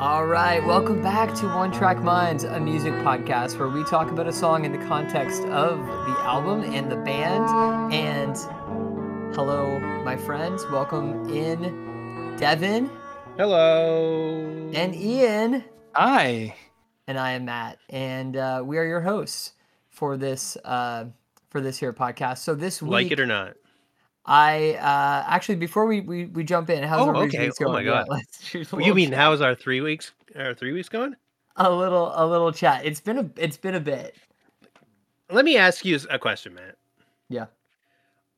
All right, welcome back to One Track Minds, a music podcast where we talk about a song in the context of the album and the band. And hello, my friends. Welcome in Devin Hello. and Ian. Hi. And I am Matt. And uh, we are your hosts for this uh, for this here podcast. So this week, Like it or not? I uh, actually before we, we, we jump in, how's Oh, everybody's okay. weeks Oh my going? Yeah, God. let's shoot You mean how's our three weeks? Our three weeks going? a little a little chat? It's been a it's been a bit. Let me ask you a question, Matt. Yeah.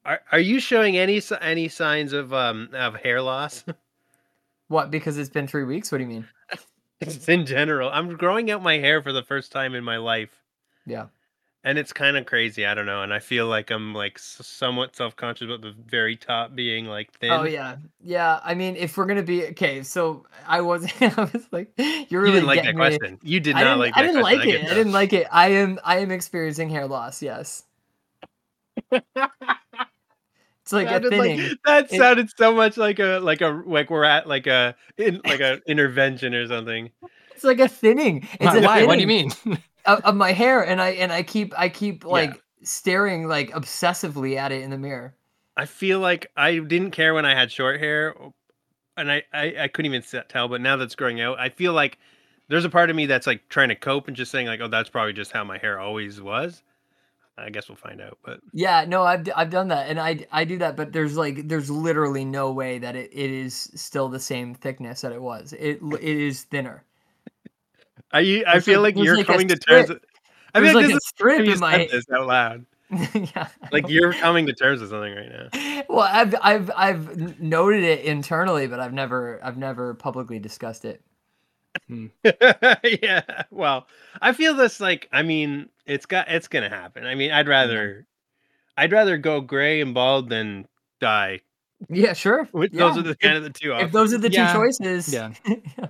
Are are you showing any any signs of um of hair loss? What? Because it's been three weeks. What do you mean? Just in general, I'm growing out my hair for the first time in my life, Yeah. And it's kind of crazy. I don't know, and I feel like I'm like somewhat self conscious about the very top being like oh, thin. Oh yeah, yeah. I mean, if we're gonna be okay, so I was, I was like, you're You really didn't like that question. You did I not didn't, like. I didn't like it. I that. didn't like it. I am, I am experiencing hair loss. Yes. It's like a Sounded like- thinning. that It- sounded so much like a like a like we're at like a in like a intervention or something. It's like a thinning. It's Why? a why? What do you mean? Of, of my hair, and I and I keep I keep Yeah. like staring like obsessively at it in the mirror. I feel like I didn't care when I had short hair, and I I, I couldn't even tell. But now that's growing out, I feel like there's a part of me that's like trying to cope and just saying like, oh, that's probably just how my hair always was. I guess we'll find out. But Yeah, no, I've I've done that, and I I do that, but there's like there's literally no way that it, it is still the same thickness that it was. It it is thinner. I I There's feel like- like, you're like coming to terms. strip- With, I There's feel like like a this is strip you in said my this out loud. yeah. Like you're coming to terms with something right now. well, I've I've I've noted it internally, but I've never I've never publicly discussed it. Hmm. yeah. Well, I feel this like I mean, it's got it's gonna happen. I mean, I'd rather mm-hmm. I'd rather go gray and bald than die. Yeah, sure. Which Yeah. those are the kind of the two If those are the Yeah, two choices, yeah.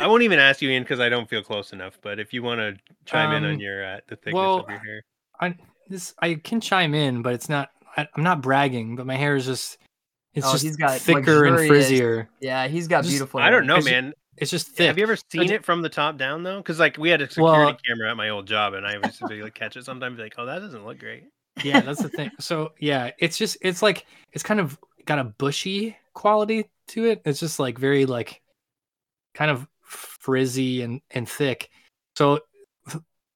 I won't even ask you in because I don't feel close enough. But if you want to chime in on Um, your uh, the thickness well, of your hair, I this I can chime in, but it's not. I, I'm not bragging, but my hair is just. It's Oh, just he's got thicker and frizzier. yeah, he's got Just- beautiful. I don't know, Is it- man. It's just thick. Have you ever seen it from the top down though? Because like we had a security Well- camera at my old job, and I used to be, like catch it sometimes. Like, oh, that doesn't look great. yeah, that's the thing. So yeah, it's just it's like it's kind of got a bushy quality to it. It's just like very like kind of frizzy and and thick. So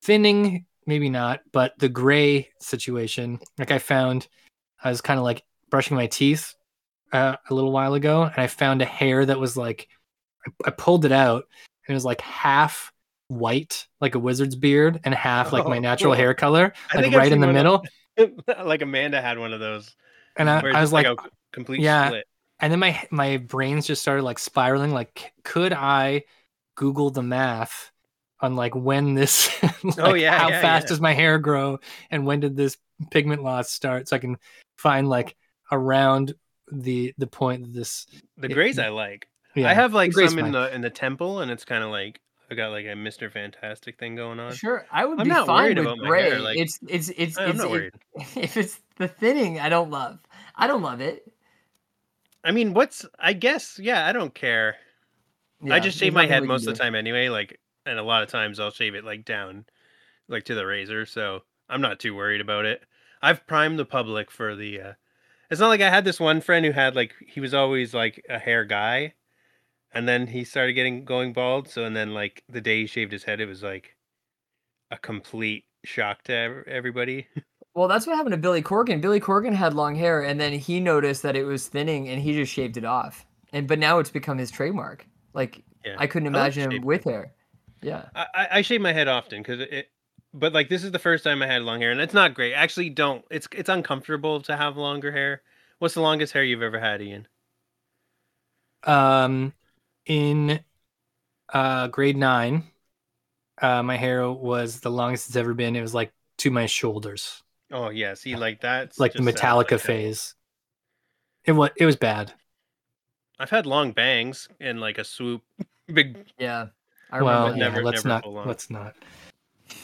thinning maybe not, but the gray situation, like I found, I was kind of like brushing my teeth uh, a little while ago, and I found a hair that was like I, I pulled it out, and it was like half white, like a wizard's beard, and half like my Oh, natural cool. hair color, like right in the one of- middle. like Amanda had one of those. And I, I was like, a complete yeah, split. and then my my brains just started like spiraling. Like, could I Google the math on like when this? Oh, like, Oh, yeah, how yeah, fast yeah. does my hair grow, and when did this pigment loss start? So I can find like around the the point that this. The it- grays I like. Yeah, I have like some in fine. the in the temple, and it's kind of like I got like a Mister Fantastic thing going on. Sure, I would I'm be not fine worried with about my gray. hair, like- it's it's it's I'm it's not it- worried. if it's the thinning, I don't love. I don't love it. I mean, what's I guess yeah, I don't care. I just shave my head most of the time anyway. Like, and a lot of times I'll shave it like down, like to the razor. So I'm not too worried about it. I've primed the public for the. uh It's not like I had this one friend who had like he was always like a hair guy, and then he started getting going bald. So and then like the day he shaved his head, it was like a complete shock to everybody. Well, that's what happened to Billy Corgan. Billy Corgan had long hair, and then he noticed that it was thinning, and he just shaved it off. And but now it's become his trademark. Like Yeah, I couldn't I imagine him with hair. Yeah. I, I- I shave my head often because it, but like this is the first time I had long hair, and it's not great. Actually, don't. It's it's uncomfortable to have longer hair. What's the longest hair you've ever had, Ian? Um, in uh grade nine, uh, my hair was the longest it's ever been. It was like to my shoulders, Oh yeah, see, like that's like the Metallica like phase. It was it was bad. I've had long bangs and like a swoop, big. Yeah. I well, remember. yeah, never- let's never not let's not.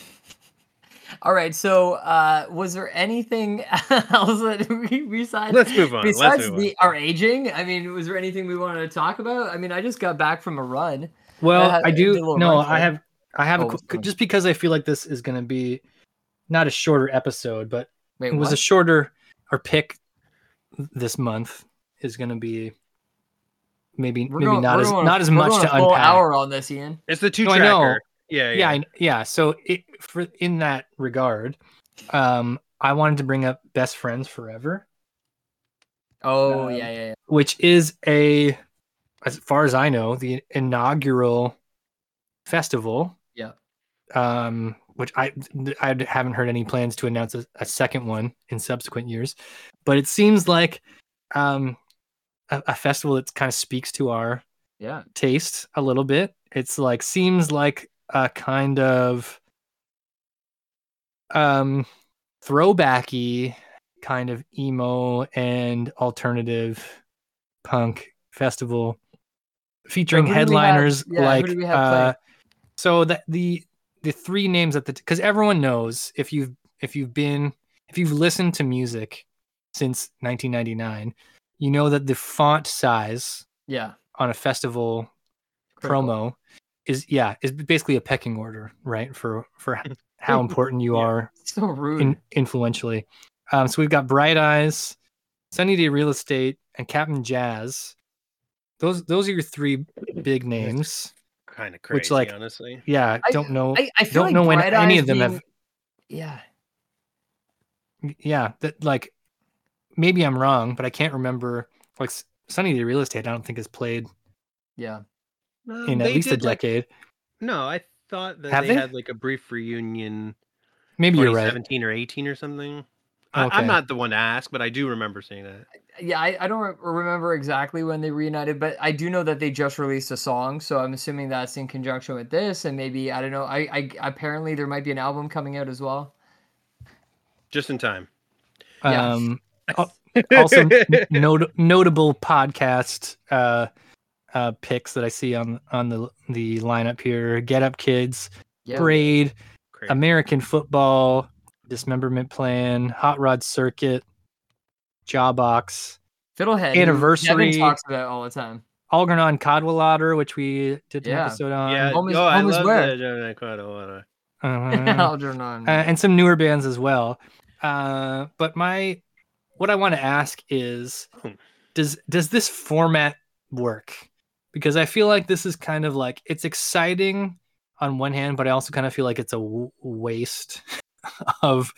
All right. So, uh, was there anything else that we besides Let's move on. Let's besides move on. the our aging? I mean, was there anything we wanted to talk about? I mean, I just got back from a run. Well, had- I do. No, I have. I have Oh, a, what's just because I feel like this is going to be not a shorter episode, but Wait, it was what? a shorter our pick this month is going to be maybe We're maybe going- not as going- not as much to a unpack. hour on this, Ian. It's the two No, I know. tracker. Yeah, yeah, yeah. I, yeah. So it, for in that regard, um, I wanted to bring up Best Friends Forever, Oh Um, yeah, yeah, yeah. which is a, as far as I know, the inaugural festival. Yeah. Um, which I I haven't heard any plans to announce a, a second one in subsequent years, but it seems like um a, a festival that kind of speaks to our Yeah. taste a little bit. It's like seems like a kind of um throwbacky kind of emo and alternative punk festival featuring who do we have- headliners yeah, like uh so that the the three names at the because everyone knows if you've if you've been if you've listened to music since 1999 you know that the font size Yeah. on a festival Critical. promo is yeah is basically a pecking order right for for how important you Yeah. are So rude. in, influentially um so we've got bright eyes sunny day real estate and cap'n jazz those those are your three big names Kind of crazy, Which, like, honestly. yeah I- don't know I, I feel don't like know when any of them have Yeah. yeah that like maybe i'm wrong but i can't remember like sunny day real estate i don't think has played Yeah. No, in at least a did, like- decade no, I thought that Have they, they? had like a brief reunion, maybe you're right 2017 or 18 or something. I, Okay. I'm not the one to ask, but I do remember seeing that. Yeah, I, I don't re- remember exactly when they reunited, but I do know that they just released a song, so I'm assuming that's in conjunction with this, and maybe I don't know. I, I apparently there might be an album coming out as well. Just in time. Yeah. um also not- notable podcast uh uh picks that i see on on the the lineup here get up kids Yeah, braid Crazy. american football dismemberment plan hot rod circuit jawbox Fiddlehead Anniversary. Devin talks about all the time. algernon cadwallader which we did an episode on yeah, Home is- oh, I is love where? that. quite a lot of- uh, Algernon. uh, and some newer bands as well. Uh, but my what I want to ask is, Hmm. does does this format work? Because I feel like this is kind of like it's exciting on one hand, but I also kind of feel like it's a w- waste of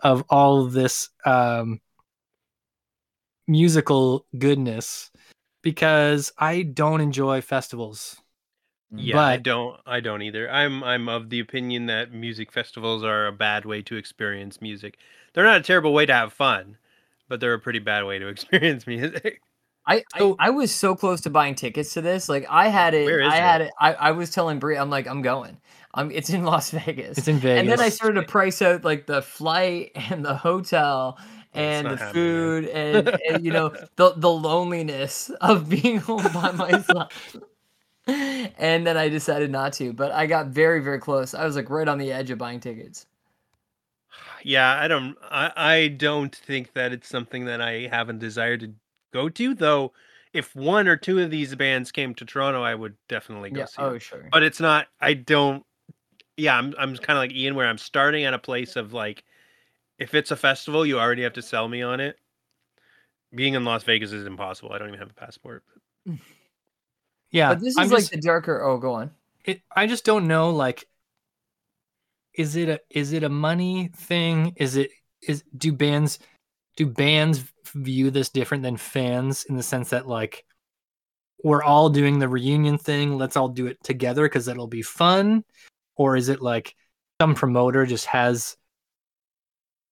of all this um, musical goodness. Because I don't enjoy festivals. Yeah, I don't. I don't either. I'm. I'm of the opinion that music festivals are a bad way to experience music. They're not a terrible way to have fun, but they're a pretty bad way to experience music. I, So- I I was so close to buying tickets to this. Like I had it. Where is I had it? it. I, I was telling Brie, I'm like, I'm going. Um, it's in Las Vegas. It's in Vegas. and then I started to price out like the flight and the hotel and the food and, and you know the the loneliness of being home by myself. and then I decided not to, but I got very very close. I was like right on the edge of buying tickets. Yeah, I don't. I, I don't think that it's something that I have a desire to go to. Though, if one or two of these bands came to Toronto, I would definitely go Yeah. see. Oh them. sure. But it's not. I don't. Yeah, I'm. I'm kind of like Ian, where I'm starting at a place of like, if it's a festival, you already have to sell me on it. Being in Las Vegas is impossible. I don't even have a passport. yeah, but this is I'm like just- the darker. Oh, go on. it i just don't know like is it a is it a money thing? Is it is do bands do bands view this different than fans in the sense that like we're all doing the reunion thing let's all do it together because it'll be fun? Or is it like some promoter just has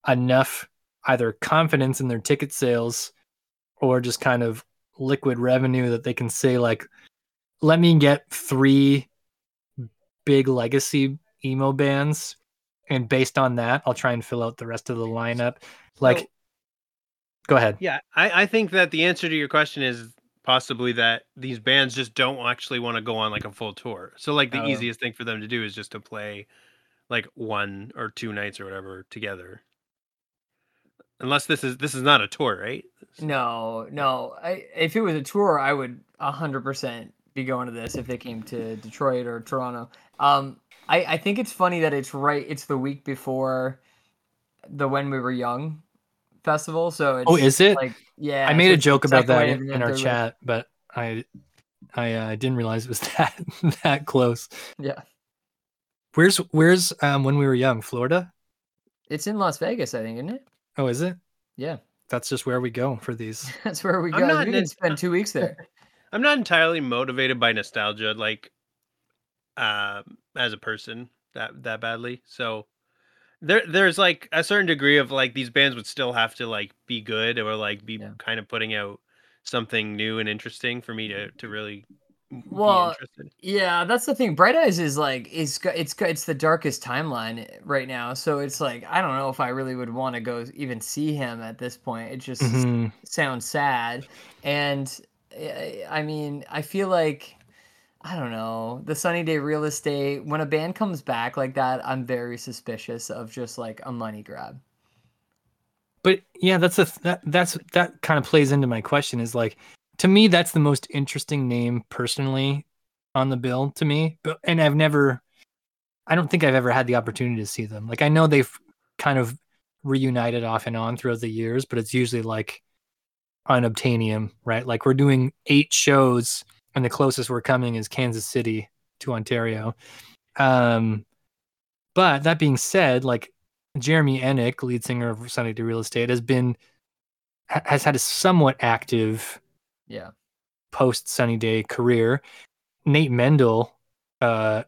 enough either confidence in their ticket sales or just kind of liquid revenue that they can say like let me get three big legacy emo bands and based on that i'll try and fill out the rest of the lineup like So- go ahead Yeah, I, I think that the answer to your question is possibly that these bands just don't actually want to go on like a full tour. So like the Oh. easiest thing for them to do is just to play like one or two nights or whatever together. Unless this is this is not a tour, right? No, no. I, if it was a tour, I would hundred percent be going to this if they came to Detroit or Toronto. Um, I, I think it's funny that it's right. It's the week before the When We Were Young festival. So it's Oh, is it? like yeah. I so made a joke about that in, in our third wave. chat, but I I uh, didn't realize it was that that close. Yeah, Where's where's um when we were young, Florida? it's in Las Vegas, I think, isn't it? Oh, is it? Yeah, That's just where we go for these. that's where we go. not We in- can spend two weeks there. I'm not entirely motivated by nostalgia, like, um, as a person that that badly. So there there's like a certain degree of like these bands would still have to like be good or like be Yeah. kind of putting out something new and interesting for me to to really Well. Yeah, that's the thing. Bright Eyes is like it's go- it's the darkest timeline right now. So it's like I don't know if I really would want to go even see him at this point. It just Mhm. sounds sad, and eh, I mean I feel like I don't know the Sunny Day Real Estate. When a band comes back like that, I'm very suspicious of just like a money grab. But yeah, that's a that that's that kind of plays into my question is like to me that's the most interesting name personally on the bill to me. But and I've never I don't think I've ever had the opportunity to see them. Like I know they've kind of reunited off and on throughout the years, but it's usually like on unobtainium, right? Like we're doing eight shows and the closest we're coming is Kansas City to Ontario. Um but that being said, like Jeremy Enigk, lead singer of Sunny Day Real Estate, has been has had a somewhat active Yeah, post Sunny Day career. Nate Mendel, uh,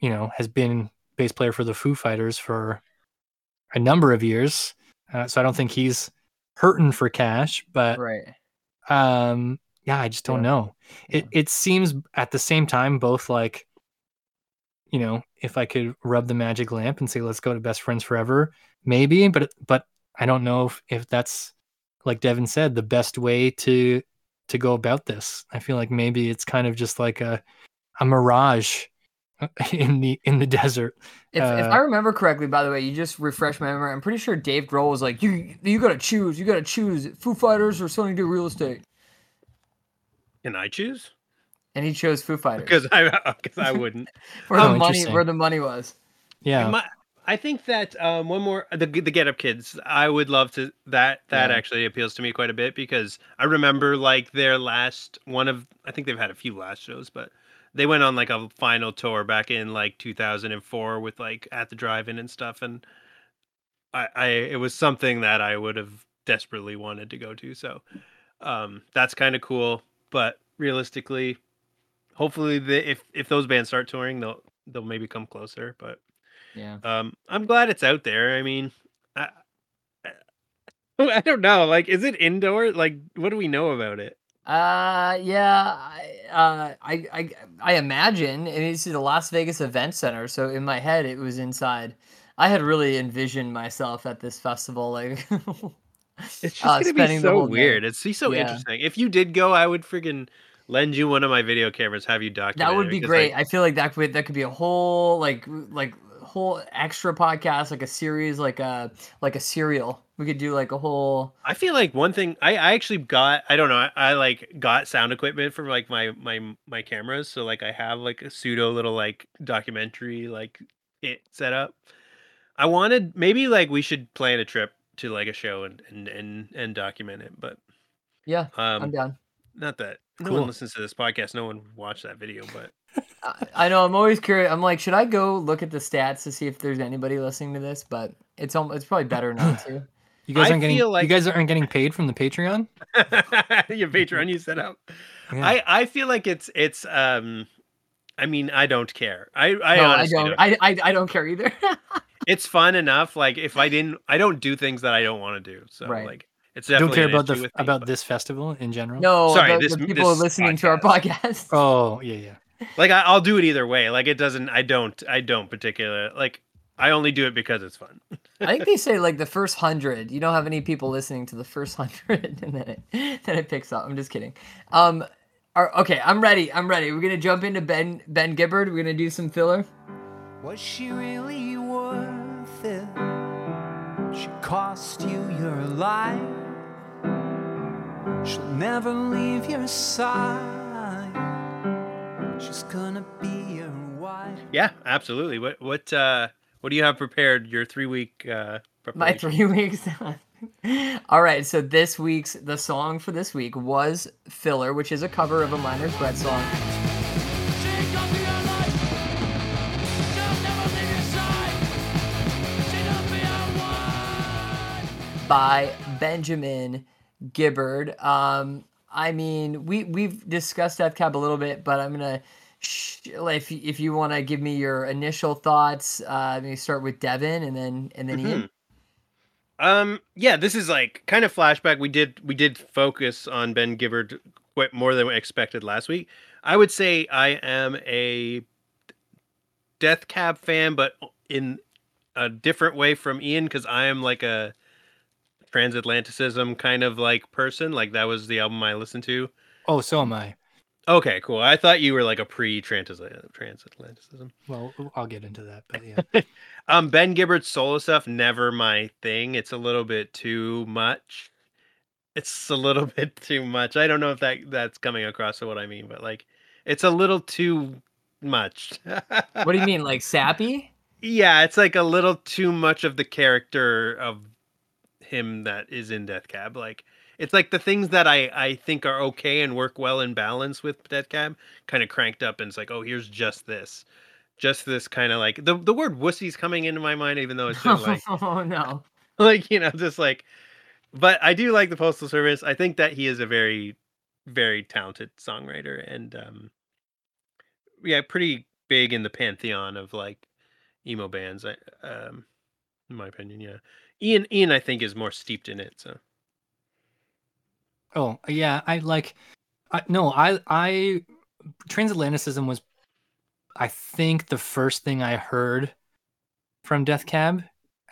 you know, has been bass player for the Foo Fighters for a number of years, uh, so I don't think he's hurting for cash. But right. um, yeah, I just don't Yeah. know. It it seems at the same time both like, you know, if I could rub the magic lamp and say let's go to best friends forever, maybe, but but I don't know if, if that's like Devin said the best way to to go about this. I feel like maybe it's kind of just like a a mirage in the in the desert. If, if Uh, I remember correctly, by the way, you just refreshed my memory. I'm pretty sure Dave Grohl was like, "You you gotta choose. You gotta choose Foo Fighters or Sunny Day Real Estate," Can I choose? and he chose Foo Fighters Because I because I wouldn't. where Oh, the money where the money was. Yeah. My, I think that um, one more the the Get Up Kids. I would love to that that Yeah. actually appeals to me quite a bit because I remember like their last one of I think they've had a few last shows, but they went on like a final tour back in like 2004 with like at the drive-in and stuff, and I I it was something that I would have desperately wanted to go to. So um, that's kind of cool, but realistically, hopefully the if if those bands start touring, they'll they'll maybe come closer, but. Yeah. Um, I'm glad it's out there. I mean, I, I, don't know. Like, is it indoor? Like, what do we know about it? Uh, yeah. I, uh, I, I, I imagine and it's the Las Vegas Event Center. So in my head, it was inside. I had really envisioned myself at this festival, like. It's just uh, gonna be so day. weird. It's be so Yeah. interesting. If you did go, I would freaking lend you one of my video cameras, have you document. That would be great. like, I feel like that could that could be a whole like like whole extra podcast, like a series, like a like a serial. We could do like a whole. I feel like one thing I, I actually got I don't know I, I like got sound equipment for like my my my cameras so like I have like a pseudo little like documentary like it set up. I wanted maybe like we should plan a trip to like a show and and and, and document it, but Yeah, I'm um down. not that no one listens to this podcast, no one watched that video, but I, I know. I'm always curious. I'm like, should I go look at the stats to see if there's anybody listening to this? But it's it's probably better not to. You guys I aren't getting feel you guys aren't getting paid from the Patreon? your Patreon you set up. Yeah. I I feel like it's it's um I mean I don't care. I I no, I honestly don't. I, I I don't care either. It's fun enough. Like if I didn't, I don't do things that I don't want to do. So Right. like it's don't care about the me, about but- this festival in general. no, Sorry, this- the people this listening to our podcast. Oh yeah, yeah. Like I, I'll do it either way. Like it doesn't. I don't. I don't particular. Like I only do it because it's fun. I think they say like the first hundred. You don't have any people listening to the first hundred, and then it then it picks up. I'm just kidding. Um, are, okay, I'm ready. I'm ready. We're gonna jump into Ben Ben Gibbard. We're gonna do some filler. What she really worth She cost you your life. She'll never leave your side. She's gonna be your wife. Yeah, absolutely. What what uh what do you have prepared? Your three week uh My three weeks. All right, so this week's the song for this week was "Filler," which is a cover of a Minor Threat song. By Benjamin Gibbard. Um, I mean, we we've discussed Death Cab a little bit, but I'm gonna if if you want to give me your initial thoughts, uh, maybe start with Devin and then and then Ian. Um, yeah, this is like kind of flashback. We did we did focus on Ben Gibbard quite more than we expected last week. I would say I am a Death Cab fan, but in a different way from Ian because I am like a transatlanticism kind of like person. Like that was the album I listened to. Oh, so am I. Okay, cool. I thought you were like a pre transatlanticism. Well, I'll get into that, but yeah. Um, Ben Gibbard's solo stuff never my thing. It's a little bit too much. It's a little bit too much. I don't know if that that's coming across to what I mean, but like, it's a little too much. What do you mean, like sappy? Yeah, it's like a little too much of the character of him that is in Death Cab. Like, it's like the things that I I think are okay and work well in balance with Death Cab kind of cranked up, and it's like, oh, here's just this, just this kind of like the the word wussy's coming into my mind, even though it's just like oh no. like you know just like but i do like the postal service i think that he is a very very talented songwriter and um yeah pretty big in the pantheon of like emo bands i um in my opinion yeah ian ian i think is more steeped in it so Oh, yeah, I like I no, I I transatlanticism was I think the first thing I heard from Death Cab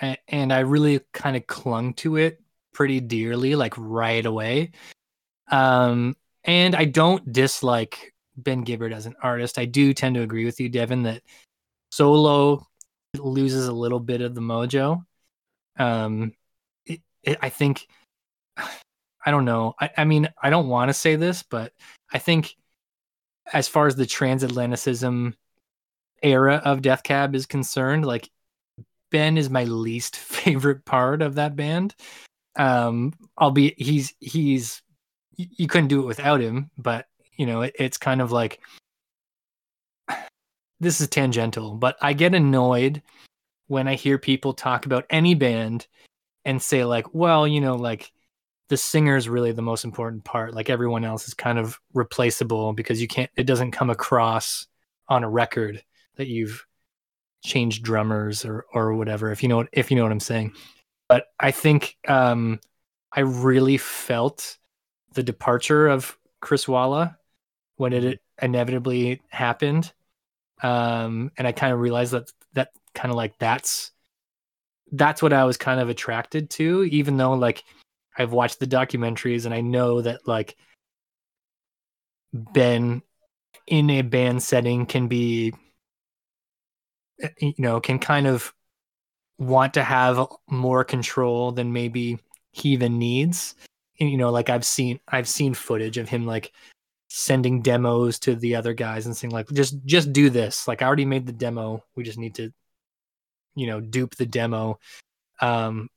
and, I really kind of clung to it pretty dearly like right away. Um and I don't dislike Ben Gibbard as an artist. I do tend to agree with you Devin that solo loses a little bit of the mojo. Um it, it, I think I don't know. I, I mean, I don't want to say this, but I think as far as the transatlanticism era of Death Cab is concerned, like Ben is my least favorite part of that band. Um, albeit he's he's you couldn't do it without him, but you know, it, it's kind of like this is tangential, but I get annoyed when I hear people talk about any band and say like, well, you know, like the singer is really the most important part. Like everyone else is kind of replaceable because you can't. It doesn't come across on a record that you've changed drummers or or whatever. If you know if you know what I'm saying. But I think um, I really felt the departure of Chris Walla when it inevitably happened, um, and I kind of realized that that kind of like that's that's what I was kind of attracted to, even though like I've watched the documentaries and I know that like Ben in a band setting can be eh, you know can kind of want to have more control than maybe he even needs. And, you know like I've seen I've seen footage of him like sending demos to the other guys and saying like just just do this. Like I already made the demo. We just need to you know dupe the demo um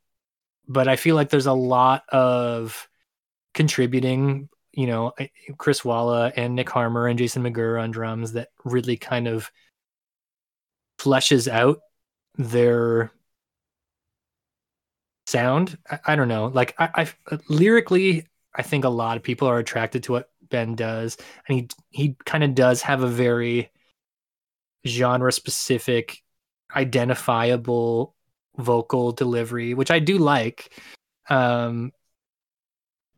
but I feel like there's a lot of contributing, you know, Chris Walla and Nick Harmer and Jason McGerr on drums that really kind of fleshes out their sound. I, I don't know. Like I, I lyrically, I think a lot of people are attracted to what Ben does, and he he kind of does have a very genre specific, identifiable vocal delivery, which I do like. Um,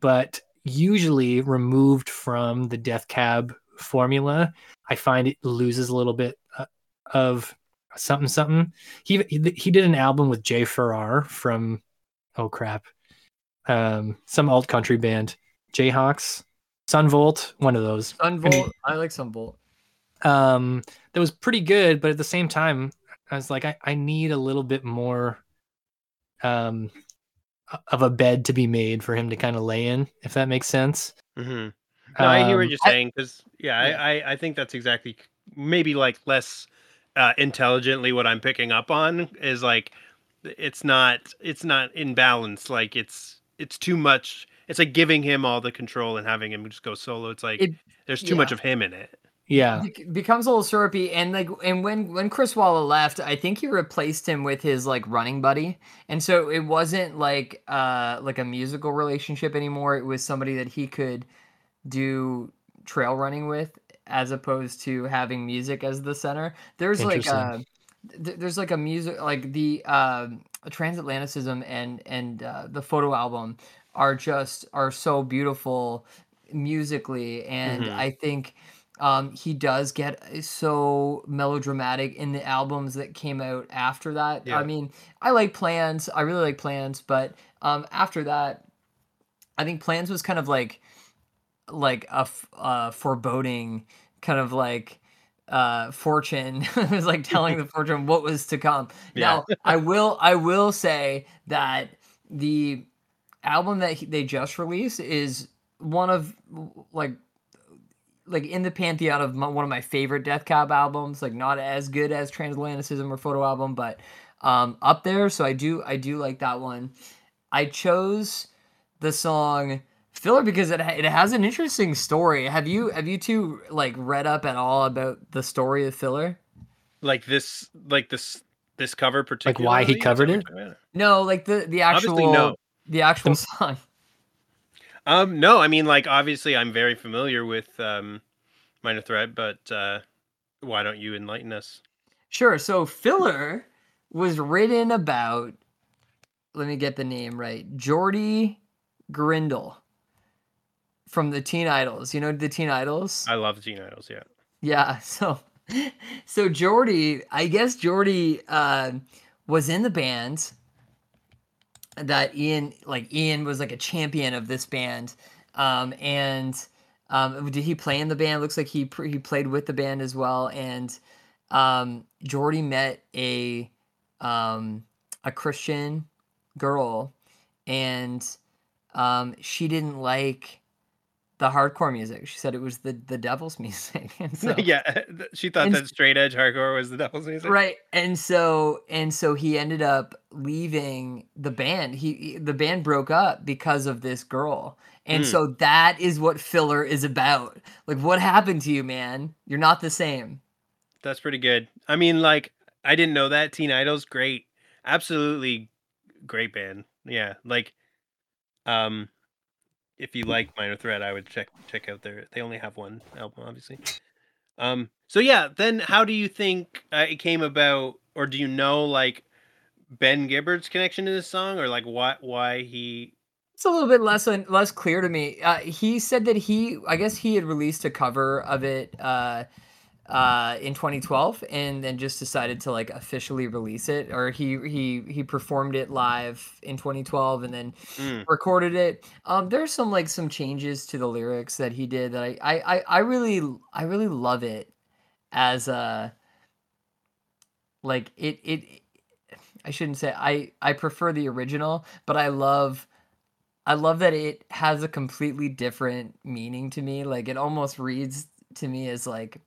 but usually removed from the Death Cab formula, I find it loses a little bit uh, of something something. He he did an album with Jay Farrar from oh crap, um, some alt country band, Jayhawks, Son Volt, one of those. Son Volt, I like Son Volt. Um, that was pretty good, but at the same time, I was like, I, I need a little bit more um of a bed to be made for him to kind of lay in, if that makes sense. hmm No, I hear what Um, you're saying because yeah, Yeah. I, I think that's exactly maybe like less uh, intelligently what I'm picking up on is like it's not it's not in balance. Like it's it's too much. It's like giving him all the control and having him just go solo. It's like It- there's too much yeah. of him in it. Yeah. Bec- becomes a little syrupy and like and when when chris walla left i think he replaced him with his like running buddy and so it wasn't like uh like a musical relationship anymore it was somebody that he could do trail running with as opposed to having music as the center there's like uh th- there's like a music like the um transatlanticism and and uh, the photo album are just are so beautiful musically and Mhm. i think um he does get so melodramatic in the albums that came out after that Yeah. i mean i like plans i really like plans but um after that i think plans was kind of like like a f- uh, foreboding kind of like uh fortune it was like telling the fortune what was to come Yeah. now i will i will say that the album that he, they just released is one of like like in the pantheon of my, one of my favorite death cab albums like not as good as transatlanticism or photo album but um up there so i do i do like that one i chose the song filler because it, it has an interesting story have you have you two like read up at all about the story of filler Like this like this this cover Like why he covered it? you're talking about? no like the the actual Obviously, no. the actual song Um, no, I mean, like, obviously, I'm very familiar with um, Minor Threat, but uh, why don't you enlighten us? Sure. So filler was written about. Let me get the name right. Geordie Grindle from the Teen Idles. You know the Teen Idles? I love Teen Idles, yeah. Yeah. So, so Geordie, I guess Geordie uh, was in the band that Ian, like Ian, was like a champion of this band, um, and um, did he play in the band? Looks like he he played with the band as well, and um, Geordie met a um, a Christian girl, and um, she didn't like the hardcore music. She said it was the the devil's music. And so, yeah, she thought that straight edge hardcore was the devil's music. right. And so and so he ended up leaving the band. He, he- the band broke up because of this girl. And Hmm. so that is what filler is about. Like what happened to you, man? You're not the same. That's pretty good. I mean, like, I didn't know that. Teen Idles, great. Absolutely great band. Yeah. Like, um, if you like Minor Threat, I would check check out their. They only have one album, obviously. Um. So yeah, then how do you think uh, it came about, or do you know like Ben Gibbard's connection to this song, or like why why he? It's a little bit less less clear to me. Uh, he said that he, I guess he had released a cover of it uh, uh, in 2012, and then just decided to like officially release it, or he he he performed it live in 2012, and then Mm, recorded it. Um, there's some like some changes to the lyrics that he did that I I I, I really I really love it as a like it it. I shouldn't say I I prefer the original, but I love I love that it has a completely different meaning to me. Like it almost reads to me as like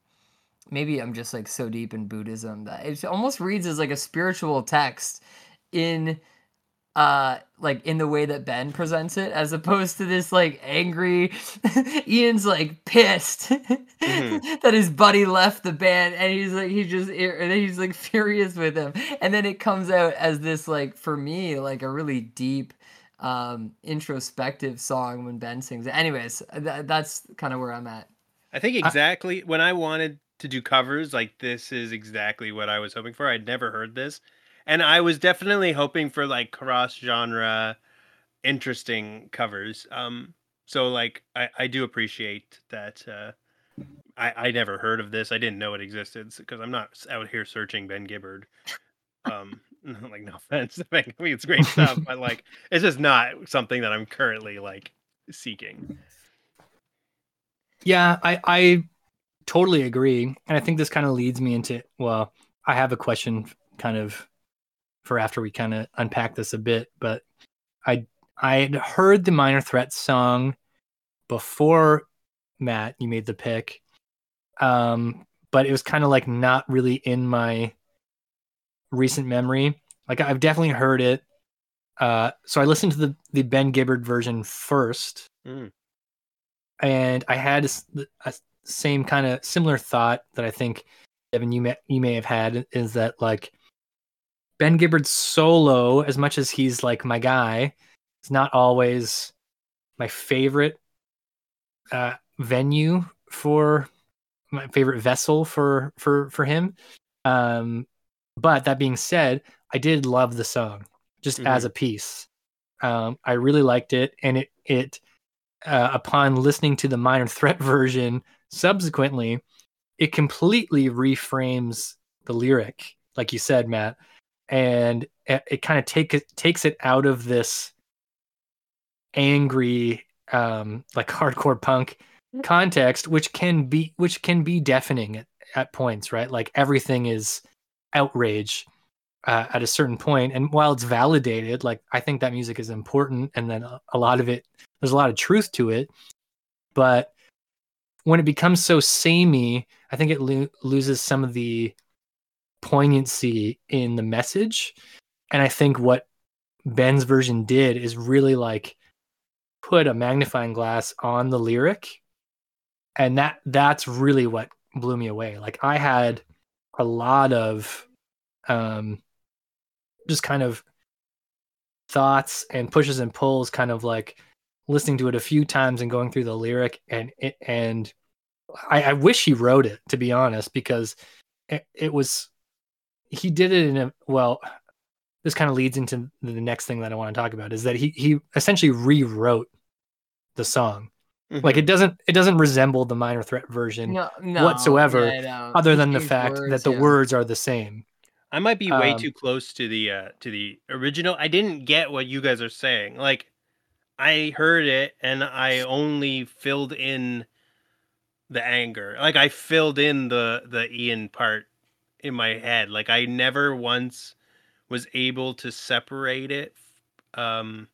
maybe I'm just like so deep in Buddhism that it almost reads as like a spiritual text in uh like in the way that Ben presents it as opposed to this like angry Ian's like pissed Mhm. that his buddy left the band and he's like he's just and he's like furious with him. And then it comes out as this like for me like a really deep um introspective song when Ben sings it. Anyways th- that's kind of where I'm at. I think exactly when I wanted to do covers, like this is exactly what I was hoping for. I'd never heard this, and I was definitely hoping for like cross genre, interesting covers. Um, so like I I do appreciate that. Uh, I I never heard of this. I didn't know it existed because I'm not out here searching Ben Gibbard. Um, like no offense, I mean it's great stuff, but like it's just not something that I'm currently like seeking. Yeah, I I totally agree, and I think this kind of leads me into well, I have a question kind of for after we kind of unpack this a bit. But I I had heard the Minor Threat song before Matt you made the pick, um, but it was kind of like not really in my recent memory. Like I've definitely heard it. Uh, so I listened to the the Ben Gibbard version first, Mm. and I had a, a same kind of similar thought that I think Devin you may you may have had is that like Ben Gibbard's solo, as much as he's like my guy, is not always my favorite uh, venue for my favorite vessel for for for him. Um, but that being said, I did love the song just as a piece. Um, I really liked it, and it it uh, upon listening to the minor threat version subsequently, it completely reframes the lyric, like you said, Matt, and it, it kind of take it takes it out of this angry, um, like hardcore punk context, which can be which can be deafening at, at points, right? Like everything is outrage uh, at a certain point, and while it's validated, like I think that music is important, and then a, a lot of it there's a lot of truth to it, but when it becomes so samey, I think it lo- loses some of the poignancy in the message. And I think what Ben's version did is really like put a magnifying glass on the lyric. And that that's really what blew me away. Like I had a lot of um just kind of thoughts and pushes and pulls kind of like listening to it a few times and going through the lyric and it and I, I wish he wrote it to be honest because it, it was he did it in a well this kind of leads into the next thing that I want to talk about is that he he essentially rewrote the song like Mhm. it doesn't it doesn't resemble the minor threat version No, no, whatsoever, yeah, other than the fact words, that the yeah. words are the same I might be way Um, too close to the uh to the original. I didn't get what you guys are saying. Like I heard it and I only filled in the anger. Like I filled in the the Ian part in my head. Like I never once was able to separate it. Um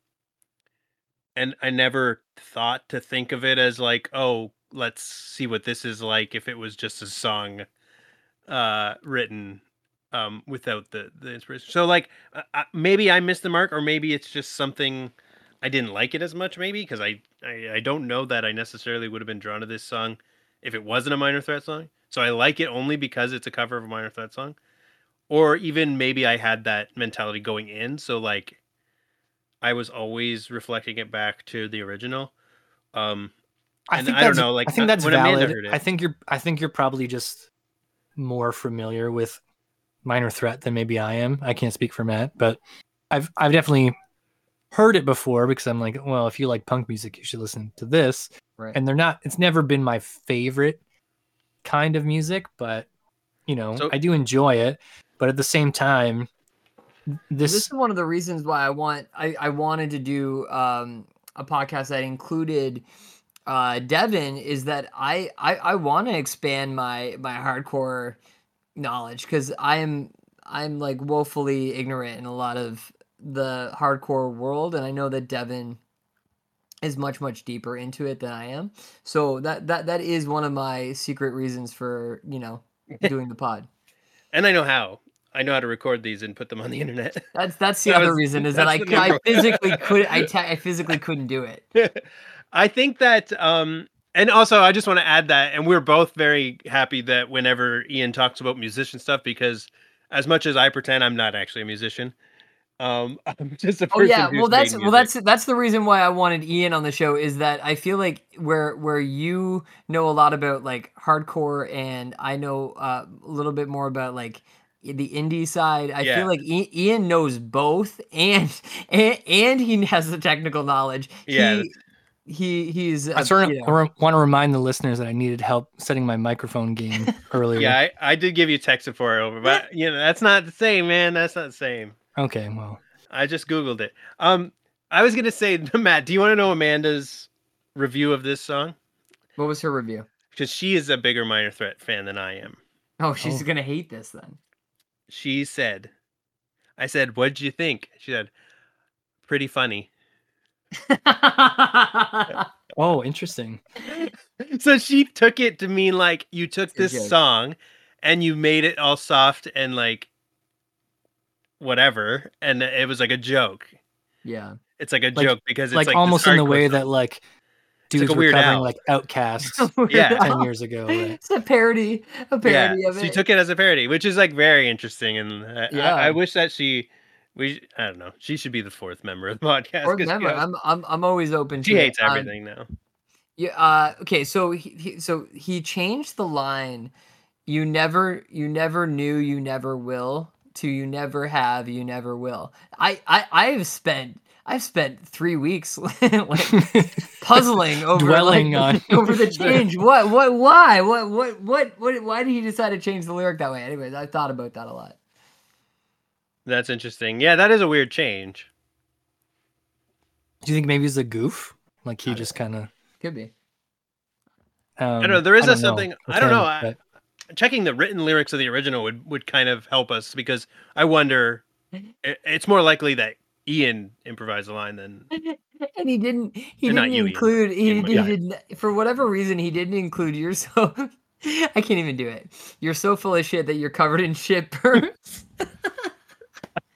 and I never thought to think of it as like, oh, let's see what this is like if it was just a song uh written um without the the inspiration. So like uh, uh, maybe I missed the mark or maybe it's just something I didn't like it as much maybe because I, I I don't know that I necessarily would have been drawn to this song if it wasn't a minor threat song. So I like it only because it's a cover of a minor threat song. Or even maybe I had that mentality going in so like I was always reflecting it back to the original. Um I think I don't know, like, I think uh, that's valid. it- I think you're I think you're probably just more familiar with minor threat than maybe I am. I can't speak for Matt, but I've I've definitely heard it before because I'm like, well, if you like punk music, you should listen to this. Right. And they're not it's never been my favorite kind of music, but you know, So- I do enjoy it. But at the same time, this this is one of the reasons why I want I, I wanted to do um, a podcast that included uh, Devin is that I I, I want to expand my my hardcore knowledge because I'm I'm like woefully ignorant in a lot of the hardcore world, and I know that Devin is much much deeper into it than I am. So that that that is one of my secret reasons for you know doing the pod. and I know how. I know how to record these and put them on the internet. That's that's the That other was- reason is that I, that's the cou- I physically could I te- I physically couldn't do it. I think that um and also I just want to add that and we're both very happy that whenever Ian talks about musician stuff because as much as I pretend I'm not actually a musician, um I'm just a Oh yeah, well that's well that's that's the reason why I wanted Ian on the show is that I feel like where where you know a lot about like hardcore and I know uh, a little bit more about like the indie side. I Yeah. feel like Ian knows both and, and and he has the technical knowledge. Yeah, He, he he's I uh, sort of you know, want to remind the listeners that I needed help setting my microphone game earlier. Yeah, I, I did give you text for it over, but you know, that's not the same, man. That's not the same. Okay, well, I just googled it. Um I was gonna say, Matt, do you want to know Amanda's review of this song? what was her review? Because she is a bigger minor threat fan than I am. Oh, she's Oh. gonna hate this then. she said, I said, "What'd you think?" She said, "Pretty funny." Oh, interesting. so she took it to mean like you took this song and you made it all soft and like whatever, and it was like a joke. yeah. It's like a Like- joke because it's like, like, almost in the way that like like dudes a were Weird covering Al. like Outcasts Yeah. ten years ago. Right? It's a parody, a parody yeah, of it. she took it as a parody, which is like very interesting, and I, Yeah. I, I wish that she, we, I don't know, she should be the fourth member of the podcast. or 'cause she remember, has- I'm I'm I'm always open to she it. hates Um, everything now. Yeah. Uh, okay. So he, he so he changed the line. You never you never knew you never will to you never have you never will. I I I've spent I've spent three weeks like puzzling over Dwelling like, on- over the change. What what why what what what what why did he decide to change the lyric that way? Anyways, I thought about that a lot. That's interesting. Yeah, that is a weird change. Do you think maybe it's a goof? Like he just kind of. Could be. Um, I don't know. There is a don't know something. I don't him, know. I, but- checking the written lyrics of the original would would kind of help us because I wonder. it- It's more likely that Ian improvised the line than and he didn't he And didn't you, Ian, include he, Ian he Mc- didn't for whatever reason he didn't include you're so I can't even do it. You're so full of shit that you're covered in shit burns.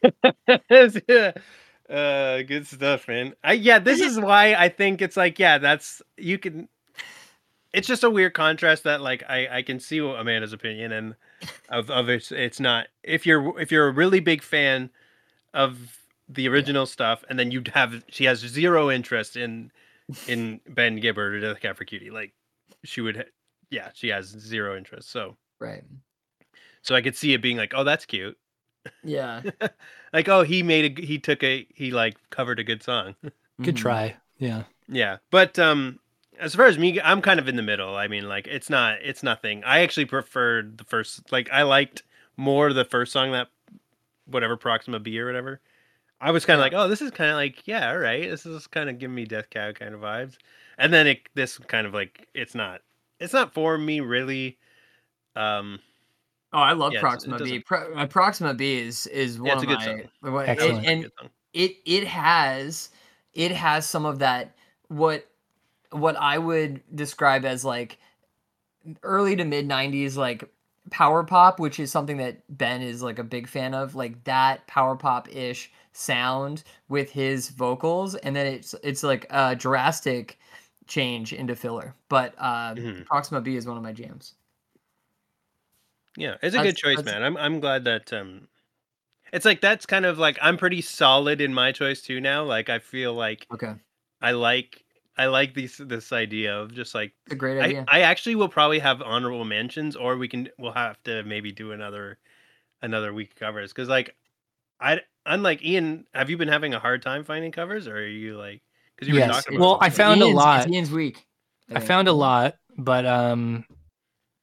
yeah. Uh, good stuff, man. I yeah, this is why I think it's like yeah, that's you can. It's just a weird contrast that like I I can see Amanda's opinion and of of it's it's not if you're if you're a really big fan of the original stuff and then you'd have she has zero interest in in Ben Gibbard or Death Cab for Cutie like she would ha- yeah she has zero interest so right. so I could see it being like oh that's cute Yeah. like oh he made a he took a he like covered a good song Good Mhm. try. Yeah. yeah but um as far as me i'm kind of in the middle i mean like it's not it's nothing i actually preferred the first like i liked more the first song that whatever proxima b or whatever i was kind of Yeah. like oh this is kind of like yeah all right this is kind of giving me death cab kind of vibes and then it this kind of like it's not it's not for me really um Oh, I love Yeah, Proxima B. doesn't- Pro, uh, Proxima B is is one Yeah, it's of a good my song. what- Excellent. and, and good song. it it has it has some of that what what I would describe as like early to mid 90s like power pop which is something that Ben is like a big fan of like that power pop ish sound with his vocals and then it's it's like a drastic change into filler but uh Mhm. Proxima B is one of my jams Yeah, it's a That's- good choice, man. I'm I'm glad that um it's like that's kind of like I'm pretty solid in my choice too now. Like I feel like okay I like I like these this idea of just like it's a great I, idea I actually will probably have honorable mentions or we can we'll have to maybe do another another week covers because like I unlike Ian, have you been having a hard time finding covers or are you like because you were Yes. talking Well, I it. found a lot. it's Ian's week I think. found a lot, but um,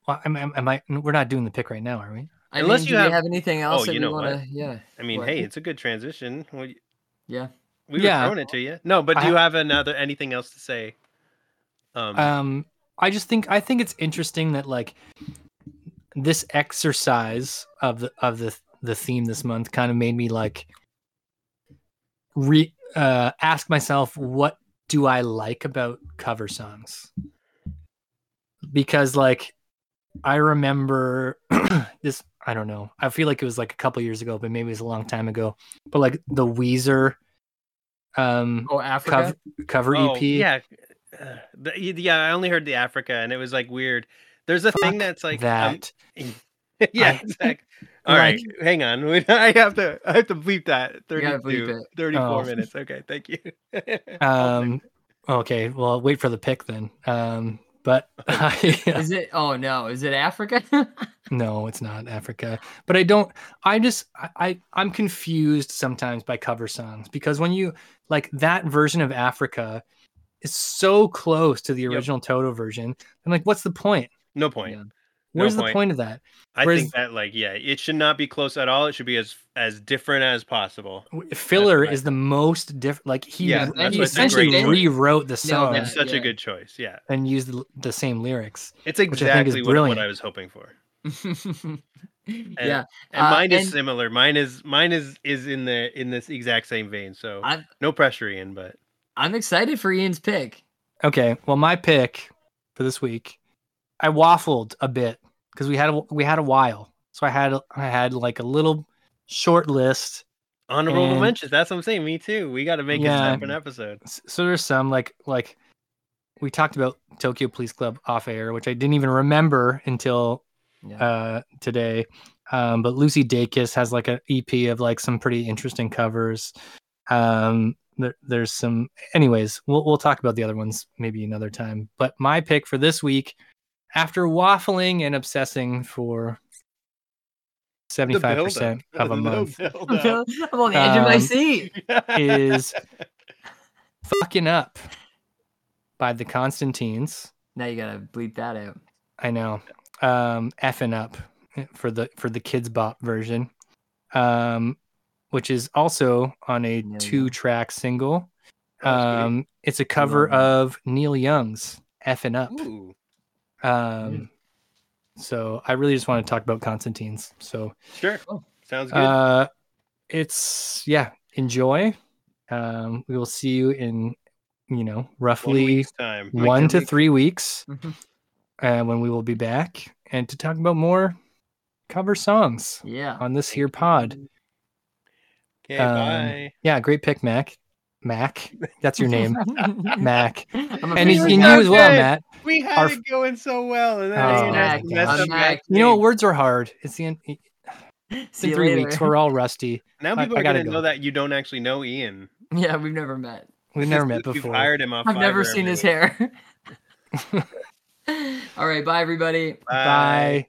well, am, am, am I? We're not doing the pick right now, are we? I Unless mean, you do have- we have anything else Oh, that you we know want to yeah I mean, what? hey, it's a good transition. Well, y- yeah we were Yeah. throwing it to you. No, but I do you have another anything else to say? Um, Um, I just think I think it's interesting that like this exercise of the of the the theme this month kind of made me like re uh ask myself what do I like about cover songs? Because like I remember this I don't know. I feel like it was like a couple years ago, but maybe it was a long time ago. But like the Weezer um oh Africa cover cover Oh, EP. Yeah, uh, the, yeah. I only heard the Africa, and it was like weird. There's a thing that's like um, that. yeah, I- exactly. All right, like- hang on. I have to. I have to bleep that. You gotta bleep 34 Oh. minutes. Okay, thank you. Um. Okay. Well, wait for the pick then. Um. But I, is it oh no is it Africa no, it's not Africa. But I don't. I just. I, I. I'm confused sometimes by cover songs because when you like that version of Africa is so close to the Yep. original Toto version. I'm like, what's the point? no point. Yeah. No Where's the point. point of that? I Whereas- think that like yeah, it should not be close at all. It should be as as different as possible. Filler what is the most different. Like he, Yeah, that's he what's essentially rewrote the song Yeah, It's such a good choice. Yeah, and used the, the same lyrics. it's I think is exactly what, what. I was hoping for. yeah, And Uh, mine is and- similar. Mine is mine is is in the in this exact same vein. So I'm no pressure, Ian. But I'm excited for Ian's pick. Okay, well, my pick for this week, I waffled a bit because we had a, we had a while, so I had I had like a little short list. honorable And- mentions. That's what I'm saying. Me too. We got to make Yeah. a separate episode. So there's some like like we talked about Tokyo Police Club off air, which I didn't even remember until Yeah. uh, today. Um, but Lucy Dacus has like an EP of like some pretty interesting covers. Um, there, there's some, anyways, we'll, we'll talk about the other ones maybe another time. But my pick for this week, after waffling and obsessing for 75% of a month, I'm on the edge of my Um, seat. is Fucking Up by the Constantines. Now you gotta bleep that out. I know. Um, effing up for the for the Kidz Bop version, um, which is also on a Young. two track single. Um, it's a cover of Neil Young's "Effing Up." Ooh, Um, so I really just want to talk about Constantines. So sure. Oh. Sounds good. uh, it's yeah, enjoy. Um, we will see you in you know roughly week's. One a to week. three weeks Mhm. uh, when we will be back and to talk about more cover songs Yeah. on this here pod. Okay, um, bye. Yeah, great pick, Mac. Mac, that's your name, Mac. I'm And, he, big and you you as well, Matt. We had our- it going so well, and then Oh, Ian Mac, mess up Mac. You know, words are hard. It's the end. It's See been three later. weeks. We're all rusty. Now people I are gotta gonna go. know that you don't actually know Ian. Yeah, we've never met. We've never met You've before. hired him off. I've never seen every his hair. All right, bye everybody. Bye.